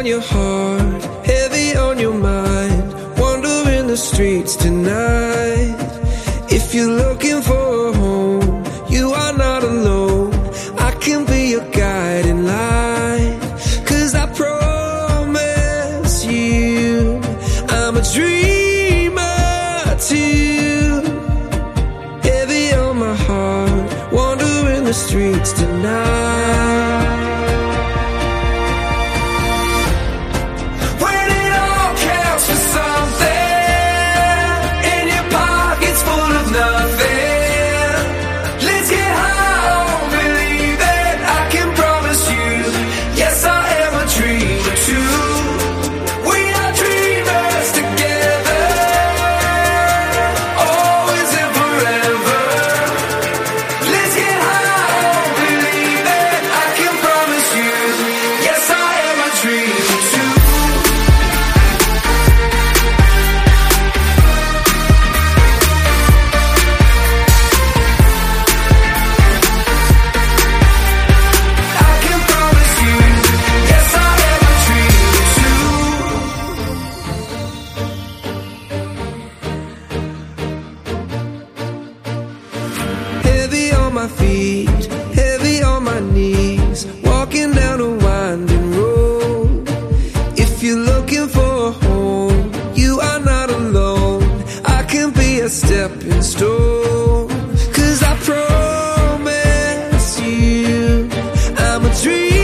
on your heart, heavy on your mind. Wandering the streets tonight. If you're looking for a home, you are not alone. I can be your guiding light. Cause I promise you, I'm a dreamer too. Heavy on my heart, wandering the streets tonight. my feet, heavy on my knees, walking down a winding road. If you're looking for a home, you are not alone. I can be a stepping stone. Cause I promise you, I'm a dream.